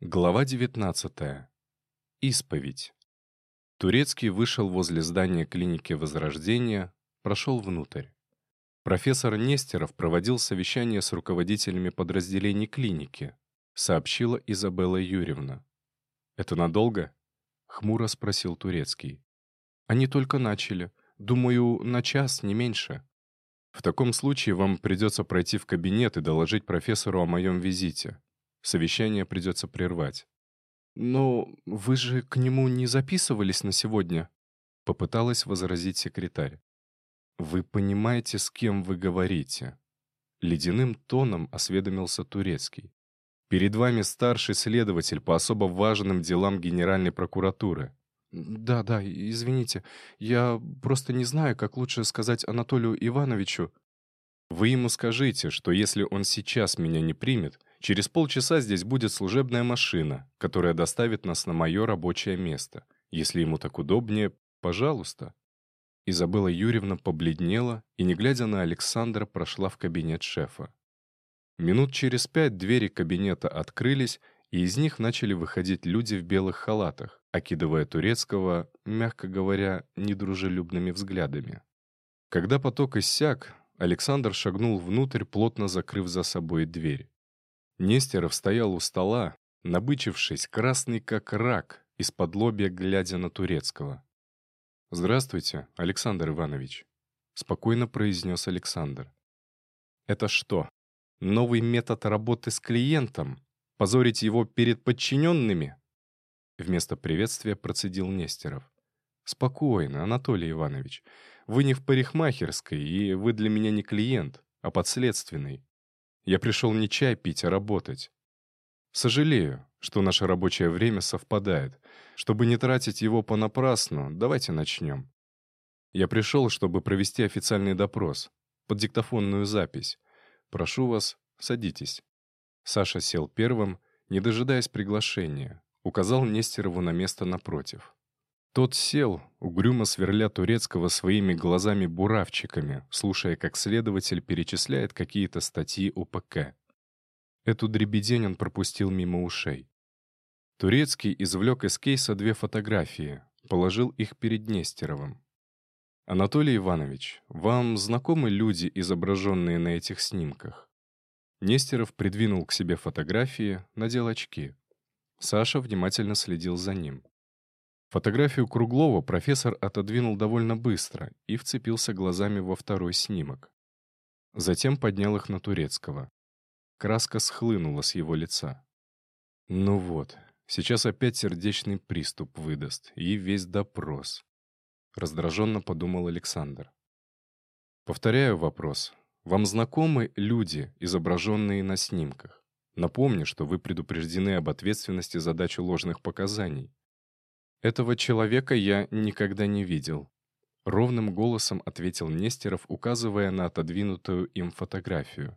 Глава 19. Исповедь. Турецкий вышел возле здания клиники Возрождения, прошел внутрь. Профессор Нестеров проводил совещание с руководителями подразделений клиники, сообщила Изабелла Юрьевна. «Это надолго?» — хмуро спросил Турецкий. «Они только начали. Думаю, на час, не меньше. В таком случае вам придется пройти в кабинет и доложить профессору о моем визите. Совещание придется прервать. «Но вы же к нему не записывались на сегодня?» — попыталась возразить секретарь. «Вы понимаете, с кем вы говорите?» Ледяным тоном осведомился Турецкий. «Перед вами старший следователь по особо важным делам Генеральной прокуратуры». «Да, да, извините. Я просто не знаю, как лучше сказать Анатолию Ивановичу». «Вы ему скажите, что если он сейчас меня не примет, Через полчаса здесь будет служебная машина, которая доставит нас на мое рабочее место. Если ему так удобнее, пожалуйста». Изабелла Юрьевна побледнела и, не глядя на Александра, прошла в кабинет шефа. Минут через пять двери кабинета открылись, и из них начали выходить люди в белых халатах, окидывая турецкого, мягко говоря, недружелюбными взглядами. Когда поток иссяк, Александр шагнул внутрь, плотно закрыв за собой дверь. Нестеров стоял у стола, набычившись, красный как рак, из-под лобья глядя на Турецкого. «Здравствуйте, Александр Иванович», — спокойно произнес Александр. «Это что, новый метод работы с клиентом? Позорить его перед подчиненными?» Вместо приветствия процедил Нестеров. «Спокойно, Анатолий Иванович. Вы не в парикмахерской, и вы для меня не клиент, а подследственный. Я пришел не чай пить, а работать. Сожалею, что наше рабочее время совпадает. Чтобы не тратить его понапрасну, давайте начнем. Я пришел, чтобы провести официальный допрос, под диктофонную запись. Прошу вас, садитесь. Саша сел первым, не дожидаясь приглашения, указал Нестерову на место напротив. Тот сел, угрюмо сверля турецкого своими глазами-буравчиками, слушая, как следователь перечисляет какие-то статьи УПК. Эту дребедень он пропустил мимо ушей. Турецкий извлек из кейса две фотографии, положил их перед Нестеровым. «Анатолий Иванович, вам знакомы люди, изображенные на этих снимках?» Нестеров придвинул к себе фотографии, надел очки. Саша внимательно следил за ним. Фотографию Круглова профессор отодвинул довольно быстро и вцепился глазами во второй снимок. Затем поднял их на турецкого. Краска схлынула с его лица. Ну вот, сейчас опять сердечный приступ выдаст и весь допрос. Раздраженно подумал Александр. Повторяю вопрос. Вам знакомы люди, изображенные на снимках? Напомню, что вы предупреждены об ответственности за дачу ложных показаний. «Этого человека я никогда не видел», — ровным голосом ответил Нестеров, указывая на отодвинутую им фотографию.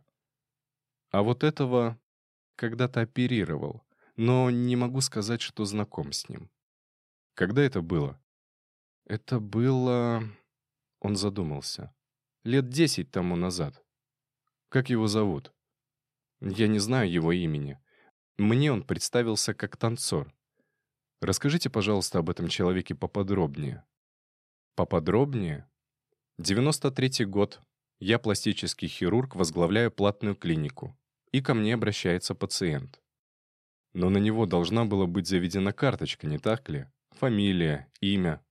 «А вот этого когда-то оперировал, но не могу сказать, что знаком с ним». «Когда это было?» «Это было...» Он задумался. «Лет десять тому назад. Как его зовут?» «Я не знаю его имени. Мне он представился как танцор. Расскажите, пожалуйста, об этом человеке поподробнее. Поподробнее? 93-й год. Я пластический хирург, возглавляю платную клинику. И ко мне обращается пациент. Но на него должна была быть заведена карточка, не так ли? Фамилия, имя.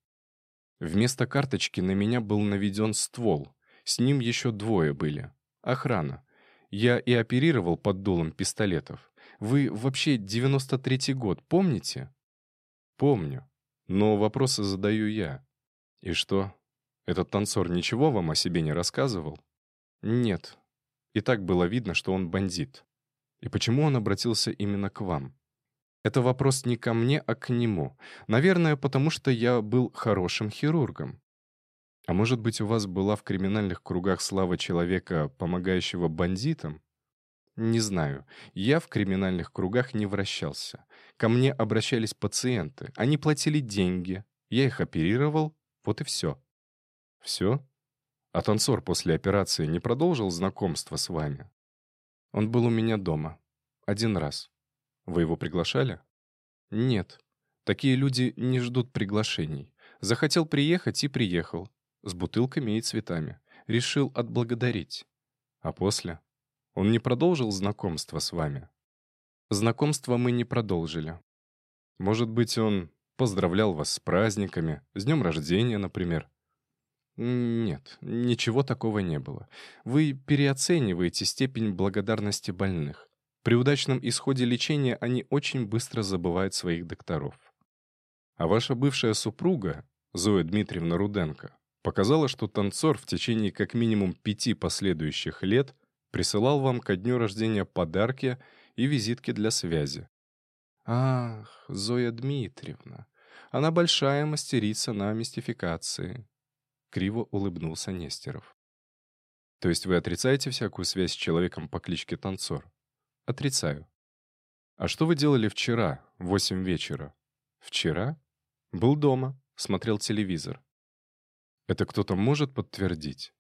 Вместо карточки на меня был наведен ствол. С ним еще двое были. Охрана. Я и оперировал под дулом пистолетов. Вы вообще 93-й год помните? Помню. Но вопросы задаю я. И что? Этот танцор ничего вам о себе не рассказывал? Нет. И так было видно, что он бандит. И почему он обратился именно к вам? Это вопрос не ко мне, а к нему. Наверное, потому что я был хорошим хирургом. А может быть, у вас была в криминальных кругах слава человека, помогающего бандитам? Не знаю. Я в криминальных кругах не вращался. Ко мне обращались пациенты. Они платили деньги. Я их оперировал. Вот и все. Все? А танцор после операции не продолжил знакомство с вами? Он был у меня дома. Один раз. Вы его приглашали? Нет. Такие люди не ждут приглашений. Захотел приехать и приехал. С бутылками и цветами. Решил отблагодарить. А после? Он не продолжил знакомство с вами? Знакомство мы не продолжили. Может быть, он поздравлял вас с праздниками, с днем рождения, например? Нет, ничего такого не было. Вы переоцениваете степень благодарности больных. При удачном исходе лечения они очень быстро забывают своих докторов. А ваша бывшая супруга, Зоя Дмитриевна Руденко, показала, что танцор в течение как минимум пяти последующих лет присылал вам ко дню рождения подарки и визитки для связи. Ах, Зоя Дмитриевна, она большая мастерица на мистификации. Криво улыбнулся Нестеров. То есть вы отрицаете всякую связь с человеком по кличке Танцор? Отрицаю. А что вы делали вчера, в восемь вечера? Вчера? Был дома, смотрел телевизор. Это кто-то может подтвердить?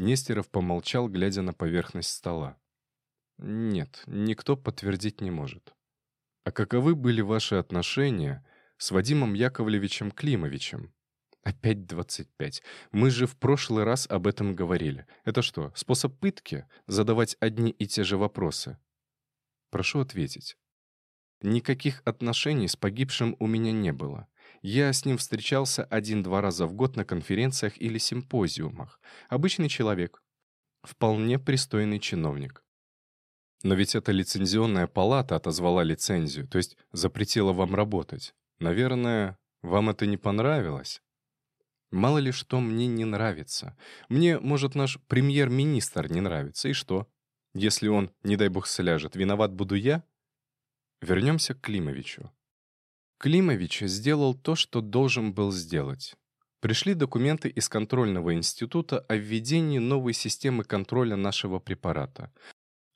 Нестеров помолчал, глядя на поверхность стола. Нет, никто подтвердить не может. А каковы были ваши отношения с Вадимом Яковлевичем Климовичем? Опять 25. Мы же в прошлый раз об этом говорили. Это что, способ пытки? Задавать одни и те же вопросы? Прошу ответить. Никаких отношений с погибшим у меня не было. Я с ним встречался один-два раза в год на конференциях или симпозиумах. Обычный человек. Вполне пристойный чиновник. Но ведь эта лицензионная палата отозвала лицензию, то есть запретила вам работать. Наверное, вам это не понравилось? Мало ли что мне не нравится. Мне, может, наш премьер-министр не нравится, и что? Если он, не дай бог, сляжет, виноват буду я? Вернемся к Климовичу. Климович сделал то, что должен был сделать. Пришли документы из контрольного института о введении новой системы контроля нашего препарата.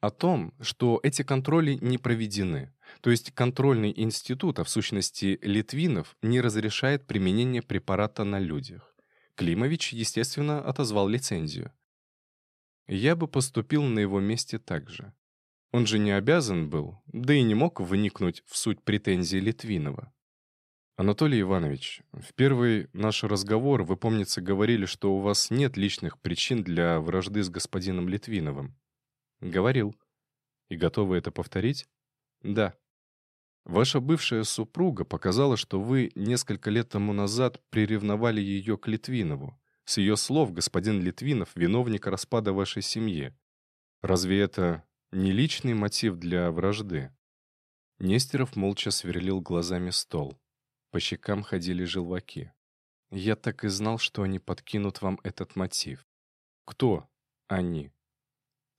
О том, что эти контроли не проведены. То есть контрольный институт, а в сущности Литвинов, не разрешает применение препарата на людях. Климович, естественно, отозвал лицензию. Я бы поступил на его месте так же. Он же не обязан был, да и не мог вникнуть в суть претензий Литвинова. «Анатолий Иванович, в первый наш разговор вы, помнится, говорили, что у вас нет личных причин для вражды с господином Литвиновым». «Говорил». «И готовы это повторить?» «Да». Ваша бывшая супруга показала, что вы несколько лет тому назад приревновали ее к Литвинову. С ее слов господин Литвинов — виновник распада вашей семьи. Разве это не личный мотив для вражды?» Нестеров молча сверлил глазами стол. По щекам ходили желваки. Я так и знал, что они подкинут вам этот мотив. Кто они?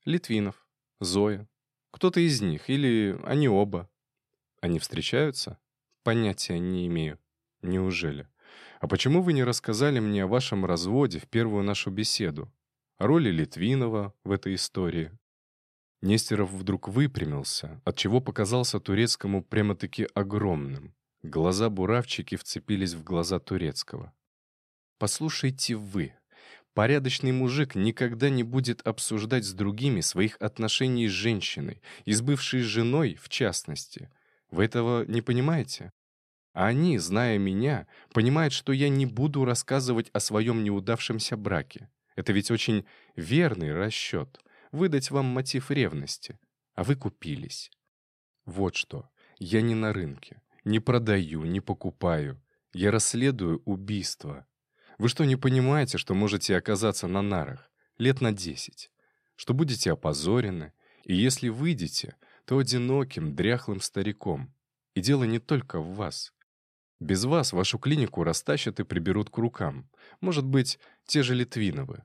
Литвинов, Зоя. Кто-то из них, или они оба. Они встречаются? Понятия не имею. Неужели? А почему вы не рассказали мне о вашем разводе в первую нашу беседу? О роли Литвинова в этой истории? Нестеров вдруг выпрямился, отчего показался турецкому прямо-таки огромным. Глаза буравчики вцепились в глаза турецкого. «Послушайте вы. Порядочный мужик никогда не будет обсуждать с другими своих отношений с женщиной, и с бывшей женой в частности. Вы этого не понимаете? А они, зная меня, понимают, что я не буду рассказывать о своем неудавшемся браке. Это ведь очень верный расчет. Выдать вам мотив ревности. А вы купились. Вот что. Я не на рынке. Не продаю, не покупаю. Я расследую убийство. Вы что, не понимаете, что можете оказаться на нарах? Лет на десять. Что будете опозорены. И если выйдете, то одиноким, дряхлым стариком. И дело не только в вас. Без вас вашу клинику растащат и приберут к рукам. Может быть, те же Литвиновы.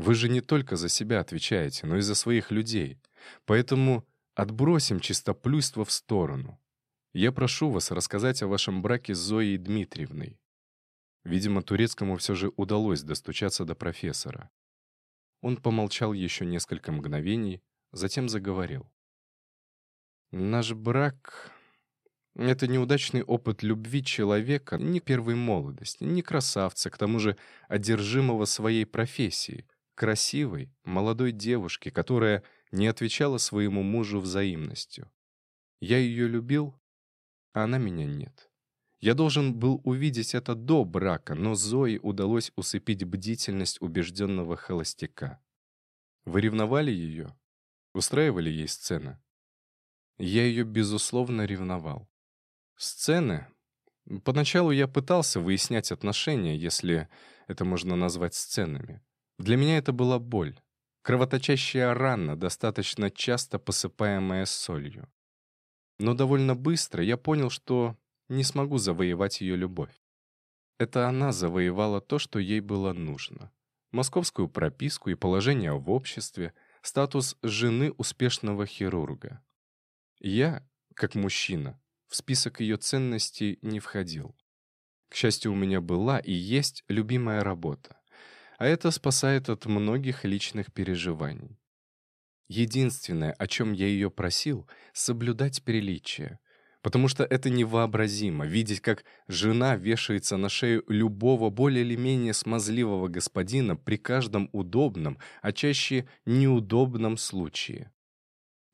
Вы же не только за себя отвечаете, но и за своих людей. Поэтому отбросим чистоплюйство в сторону. Я прошу вас рассказать о вашем браке с Зоей Дмитриевной». Видимо, турецкому все же удалось достучаться до профессора. Он помолчал еще несколько мгновений, затем заговорил. «Наш брак — это неудачный опыт любви человека не первой молодости, не красавца, к тому же одержимого своей профессией, красивой, молодой девушки, которая не отвечала своему мужу взаимностью. Я ее любил, а она меня нет. Я должен был увидеть это до брака, но Зои удалось усыпить бдительность убежденного холостяка. Вы ревновали ее? Устраивали ей сцены? Я ее, безусловно, ревновал. Сцены? Поначалу я пытался выяснять отношения, если это можно назвать сценами. Для меня это была боль. Кровоточащая рана, достаточно часто посыпаемая солью. Но довольно быстро я понял, что не смогу завоевать ее любовь. Это она завоевала то, что ей было нужно. Московскую прописку и положение в обществе, статус жены успешного хирурга. Я, как мужчина, в список ее ценностей не входил. К счастью, у меня была и есть любимая работа а это спасает от многих личных переживаний. Единственное, о чем я ее просил, — соблюдать приличие. Потому что это невообразимо — видеть, как жена вешается на шею любого более или менее смазливого господина при каждом удобном, а чаще неудобном случае.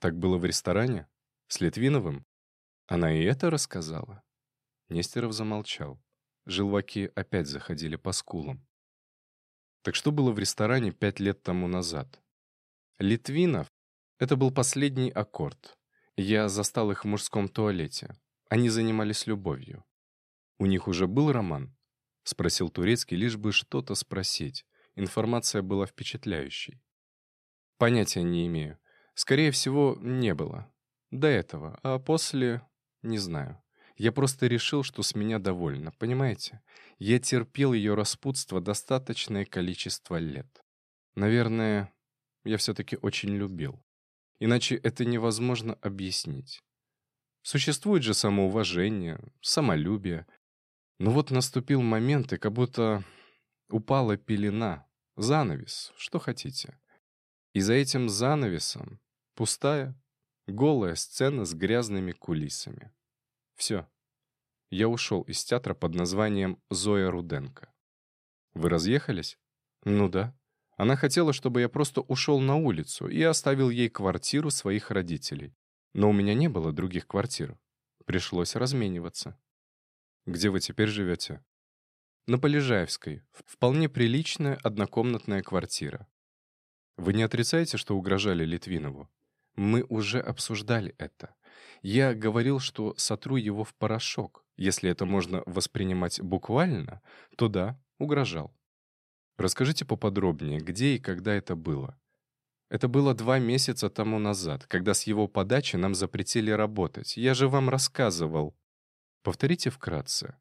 Так было в ресторане? С Литвиновым? Она и это рассказала? Нестеров замолчал. Желваки опять заходили по скулам. Так что было в ресторане пять лет тому назад? Литвинов — это был последний аккорд. Я застал их в мужском туалете. Они занимались любовью. «У них уже был роман?» — спросил Турецкий, лишь бы что-то спросить. Информация была впечатляющей. «Понятия не имею. Скорее всего, не было. До этого. А после — не знаю. Я просто решил, что с меня довольно, понимаете? Я терпел ее распутство достаточное количество лет. Наверное, я все-таки очень любил. Иначе это невозможно объяснить. Существует же самоуважение, самолюбие. Но вот наступил момент, и как будто упала пелена, занавес, что хотите. И за этим занавесом пустая, голая сцена с грязными кулисами. Все. Я ушел из театра под названием «Зоя Руденко». Вы разъехались? Ну да. Она хотела, чтобы я просто ушел на улицу и оставил ей квартиру своих родителей. Но у меня не было других квартир. Пришлось размениваться. Где вы теперь живете? На Полежаевской. Вполне приличная однокомнатная квартира. Вы не отрицаете, что угрожали Литвинову? Мы уже обсуждали это. Я говорил, что сотру его в порошок. Если это можно воспринимать буквально, то да, угрожал. Расскажите поподробнее, где и когда это было. Это было два месяца тому назад, когда с его подачи нам запретили работать. Я же вам рассказывал. Повторите вкратце.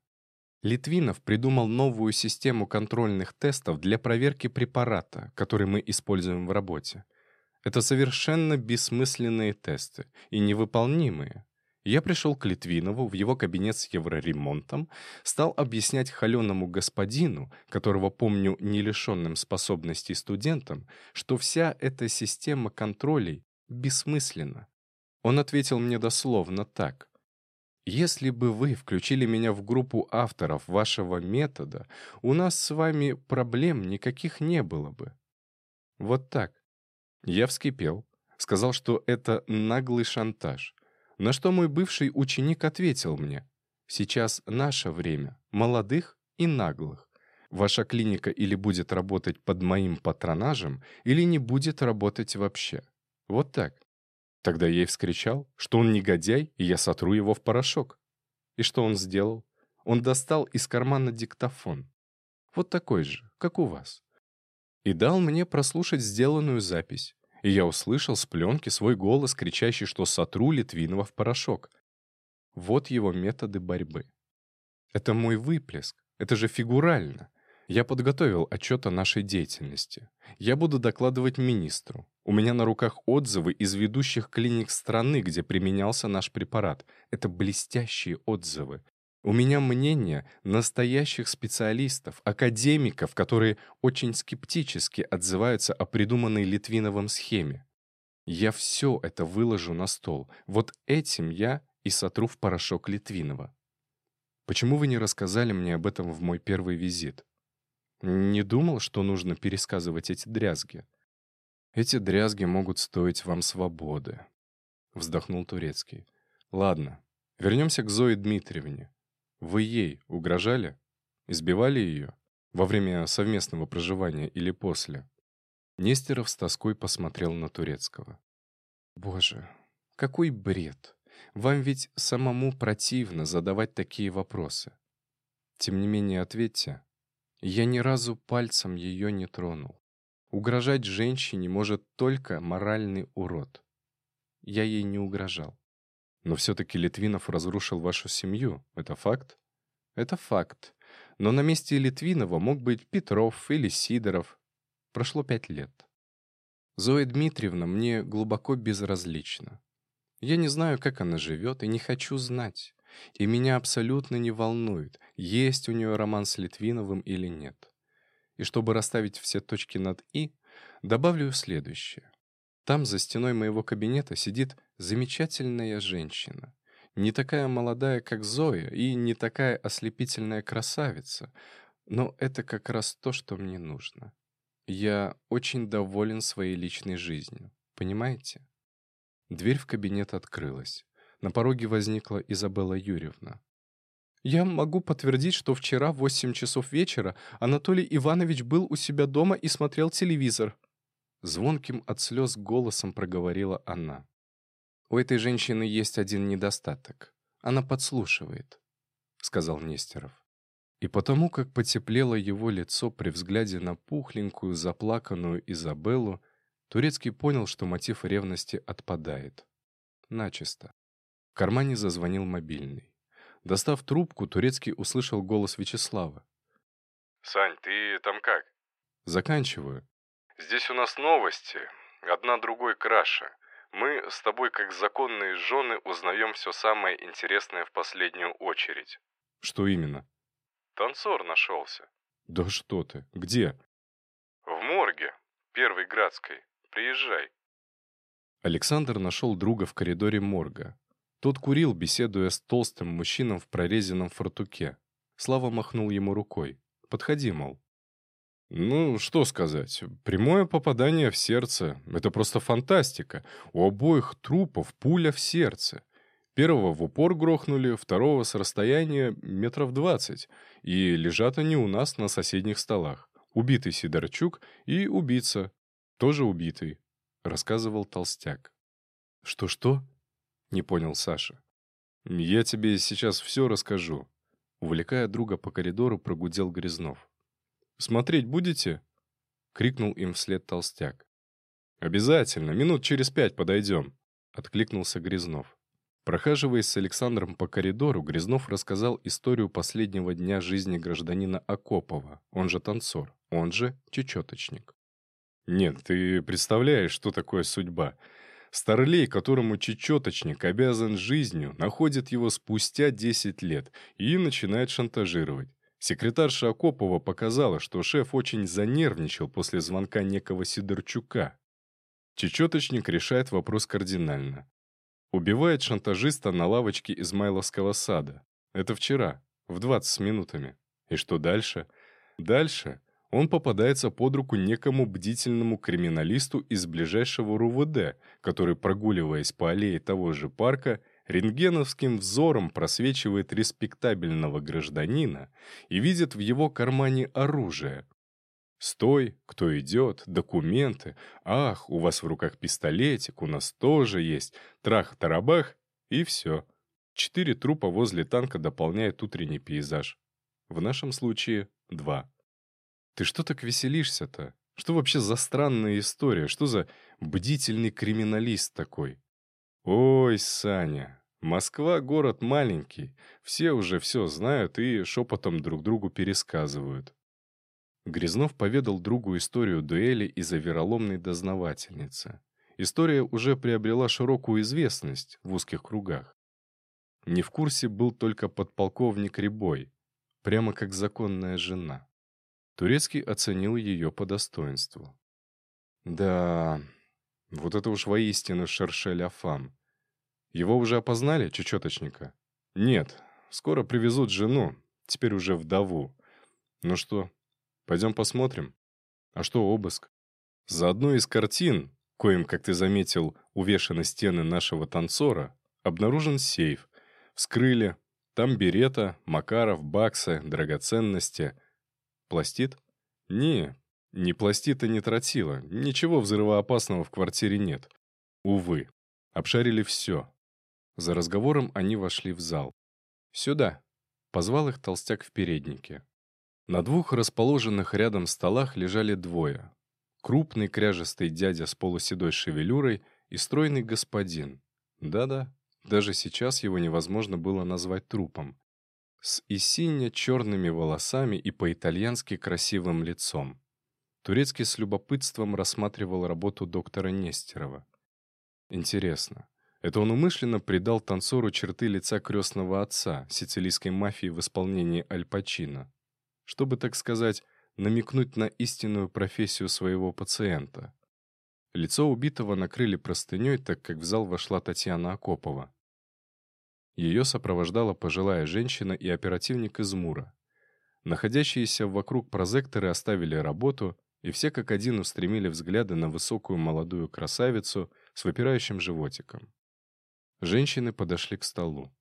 Литвинов придумал новую систему контрольных тестов для проверки препарата, который мы используем в работе. Это совершенно бессмысленные тесты и невыполнимые. Я пришел к Литвинову в его кабинет с евроремонтом, стал объяснять холеному господину, которого помню не лишенным способностей студентам, что вся эта система контролей бессмысленна. Он ответил мне дословно так. «Если бы вы включили меня в группу авторов вашего метода, у нас с вами проблем никаких не было бы». Вот так. Я вскипел, сказал, что это наглый шантаж. На что мой бывший ученик ответил мне, «Сейчас наше время, молодых и наглых. Ваша клиника или будет работать под моим патронажем, или не будет работать вообще. Вот так». Тогда я и вскричал, что он негодяй, и я сотру его в порошок. И что он сделал? Он достал из кармана диктофон. Вот такой же, как у вас и дал мне прослушать сделанную запись. И я услышал с пленки свой голос, кричащий, что сотру Литвинова в порошок. Вот его методы борьбы. Это мой выплеск. Это же фигурально. Я подготовил отчет о нашей деятельности. Я буду докладывать министру. У меня на руках отзывы из ведущих клиник страны, где применялся наш препарат. Это блестящие отзывы. У меня мнение настоящих специалистов, академиков, которые очень скептически отзываются о придуманной Литвиновом схеме. Я все это выложу на стол. Вот этим я и сотру в порошок Литвинова. Почему вы не рассказали мне об этом в мой первый визит? Не думал, что нужно пересказывать эти дрязги. Эти дрязги могут стоить вам свободы, вздохнул Турецкий. Ладно, вернемся к Зое Дмитриевне. Вы ей угрожали? Избивали ее? Во время совместного проживания или после? Нестеров с тоской посмотрел на Турецкого. «Боже, какой бред! Вам ведь самому противно задавать такие вопросы. Тем не менее, ответьте. Я ни разу пальцем ее не тронул. Угрожать женщине может только моральный урод. Я ей не угрожал. Но все-таки Литвинов разрушил вашу семью. Это факт? Это факт. Но на месте Литвинова мог быть Петров или Сидоров. Прошло пять лет. Зоя Дмитриевна мне глубоко безразлична. Я не знаю, как она живет, и не хочу знать. И меня абсолютно не волнует, есть у нее роман с Литвиновым или нет. И чтобы расставить все точки над «и», добавлю следующее. Там, за стеной моего кабинета, сидит замечательная женщина. Не такая молодая, как Зоя, и не такая ослепительная красавица. Но это как раз то, что мне нужно. Я очень доволен своей личной жизнью. Понимаете? Дверь в кабинет открылась. На пороге возникла Изабелла Юрьевна. «Я могу подтвердить, что вчера в 8 часов вечера Анатолий Иванович был у себя дома и смотрел телевизор». Звонким от слез голосом проговорила она. «У этой женщины есть один недостаток. Она подслушивает», — сказал Нестеров. И потому, как потеплело его лицо при взгляде на пухленькую, заплаканную Изабеллу, Турецкий понял, что мотив ревности отпадает. Начисто. В кармане зазвонил мобильный. Достав трубку, Турецкий услышал голос Вячеслава. «Сань, ты там как?» «Заканчиваю». «Здесь у нас новости. Одна другой краше. Мы с тобой, как законные жены, узнаем все самое интересное в последнюю очередь». «Что именно?» «Танцор нашелся». «Да что ты? Где?» «В морге. Первой Градской. Приезжай». Александр нашел друга в коридоре морга. Тот курил, беседуя с толстым мужчином в прорезанном фартуке. Слава махнул ему рукой. «Подходи, мол». «Ну, что сказать. Прямое попадание в сердце. Это просто фантастика. У обоих трупов пуля в сердце. Первого в упор грохнули, второго с расстояния метров двадцать. И лежат они у нас на соседних столах. Убитый Сидорчук и убийца. Тоже убитый», — рассказывал Толстяк. «Что-что?» Не понял Саша. «Я тебе сейчас все расскажу». Увлекая друга по коридору, прогудел Грязнов. «Смотреть будете?» — крикнул им вслед толстяк. «Обязательно, минут через пять подойдем», — откликнулся Грязнов. Прохаживаясь с Александром по коридору, Грязнов рассказал историю последнего дня жизни гражданина Акопова, он же танцор, он же чечеточник. «Нет, ты представляешь, что такое судьба. Старлей, которому чечеточник обязан жизнью, находит его спустя 10 лет и начинает шантажировать. Секретарша Акопова показала, что шеф очень занервничал после звонка некого Сидорчука. Чечеточник решает вопрос кардинально. Убивает шантажиста на лавочке Измайловского сада. Это вчера, в 20 с минутами. И что дальше? Дальше он попадается под руку некому бдительному криминалисту из ближайшего РУВД, который, прогуливаясь по аллее того же парка, рентгеновским взором просвечивает респектабельного гражданина и видит в его кармане оружие. «Стой, кто идет, документы, ах, у вас в руках пистолетик, у нас тоже есть, трах-тарабах» и все. Четыре трупа возле танка дополняют утренний пейзаж. В нашем случае два. Ты что так веселишься-то? Что вообще за странная история? Что за бдительный криминалист такой? Ой, Саня, Москва — город маленький. Все уже все знают и шепотом друг другу пересказывают. Грязнов поведал другу историю дуэли из-за вероломной дознавательницы. История уже приобрела широкую известность в узких кругах. Не в курсе был только подполковник Рябой, прямо как законная жена. Турецкий оценил ее по достоинству. «Да, вот это уж воистину Шершель Афам. Его уже опознали, чечеточника?» «Нет, скоро привезут жену, теперь уже вдову. Ну что, пойдем посмотрим? А что обыск?» За одной из картин, коим, как ты заметил, увешаны стены нашего танцора, Обнаружен сейф. Вскрыли. Там берета, Макаров, баксы, драгоценности. Пластит? Не, ни пластита, ни тротила. Ничего взрывоопасного в квартире нет. Увы. Обшарили все. За разговором они вошли в зал. «Сюда!» — позвал их толстяк в переднике. На двух расположенных рядом столах лежали двое. Крупный кряжестый дядя с полуседой шевелюрой и стройный господин. Да-да, даже сейчас его невозможно было назвать трупом. С и сине-черными волосами и по-итальянски красивым лицом. Турецкий с любопытством рассматривал работу доктора Нестерова. Интересно, это он умышленно придал танцору черты лица крестного отца сицилийской мафии в исполнении Аль Пачино, чтобы, так сказать, намекнуть на истинную профессию своего пациента. Лицо убитого накрыли простыней, так как в зал вошла Татьяна Акопова. Ее сопровождала пожилая женщина и оперативник из Мура. Находящиеся вокруг прозекторы оставили работу, и все как один устремили взгляды на высокую молодую красавицу с выпирающим животиком. Женщины подошли к столу.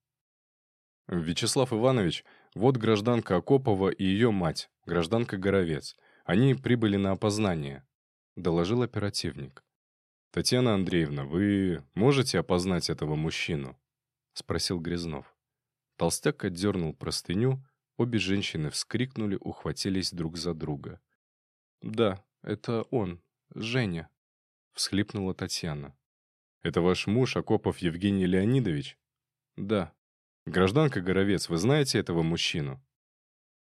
«Вячеслав Иванович, вот гражданка Акопова и ее мать, гражданка Горовец. Они прибыли на опознание», — доложил оперативник. «Татьяна Андреевна, вы можете опознать этого мужчину?» — спросил Грязнов. Толстяк отдернул простыню, обе женщины вскрикнули, ухватились друг за друга. «Да, это он, Женя», — всхлипнула Татьяна. «Это ваш муж, Акопов Евгений Леонидович?» «Да». «Гражданка Горовец, вы знаете этого мужчину?»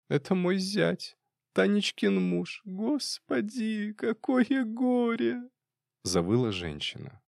«Это мой зять, Танечкин муж. Господи, какое горе!» Завыла женщина.